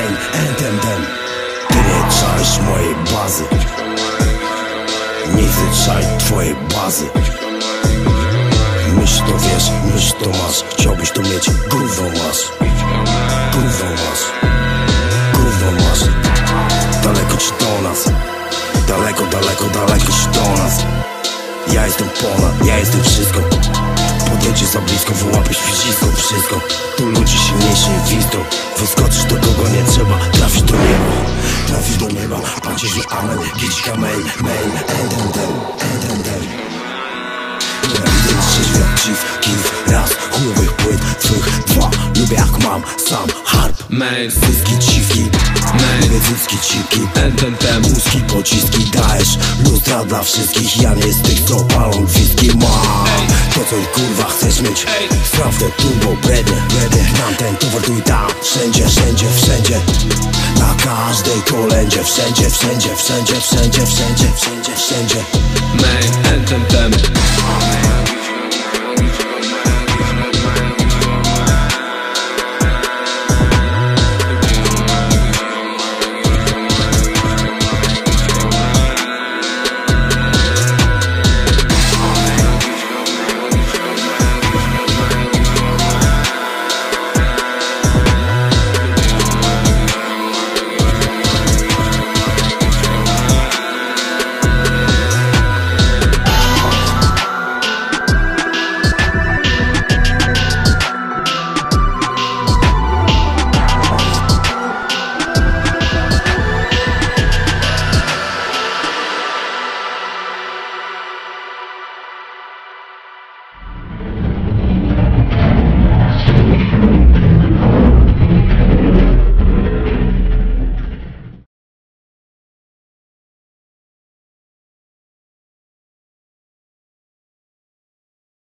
Pain, Anthem, ten Tyle czaisz mojej bazy. Nie chcę twojej bazy. Myśl to wiesz, myśl to masz. Chciałbyś to mieć, kurwa masz. Kurwa masz. Kurwa masz. Daleko ci do nas. Daleko, daleko, daleko ci do nas. Ja jestem ponad, ja jestem wszystko. Podejdzie za blisko, wyłapiesz przyciską wszystko. Tu ludzie silniejsi niż wistą Wyskoczysz do kogo nie trzeba Trafisz do nieba. Trafisz do nieba Patrzysz już amen? Gicika mail, mail Endendem, endendem Widzę trzeźwy jak chief, kif Raz, chujowych płyt Twych lubię jak mam Sam harp. Main, Cycki, ciwki Main. Lubię cycki, cipki ten tem Łuski, pociski. Dajesz Lustra dla wszystkich. Ja nie z tych co palą gwizdki Mam to co kurwa chcesz mieć. Ej. Sprawdzę turbo, brednie Mam ten towar tu i tam. Wszędzie, wszędzie, wszędzie. Na każdej kolędzie. Wszędzie, wszędzie, wszędzie, wszędzie, wszędzie, wszędzie, wszędzie. Main, ten tem